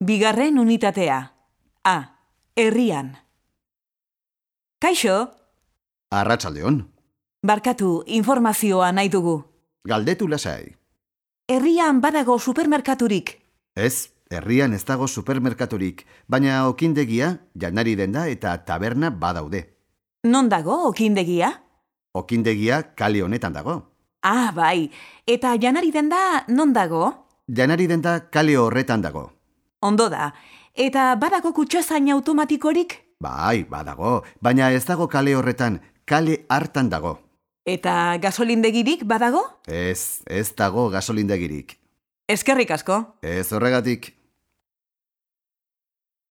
Bigarren unitatea. A. Herrian. Kaixo, Arratsaldeon. barkatu informazioa nahi dugu. Galdetu lasai. Herrian badago supermerkaturik. Ez, herrian ez dago supermerkaturik, baina okindegia, janari denda eta taberna badaude. Non dago okindegia? Okindegia kale honetan dago. Ah, bai. Eta janari denda non dago? Janari denda kale horretan dago. Ondo da. Eta badago kutxazain automatikorik? Bai, badago, baina ez dago kale horretan, kale hartan dago. Eta gasolindegirik badago? Ez, ez dago gasolindegirik. Eskerrik asko. Ez horregatik.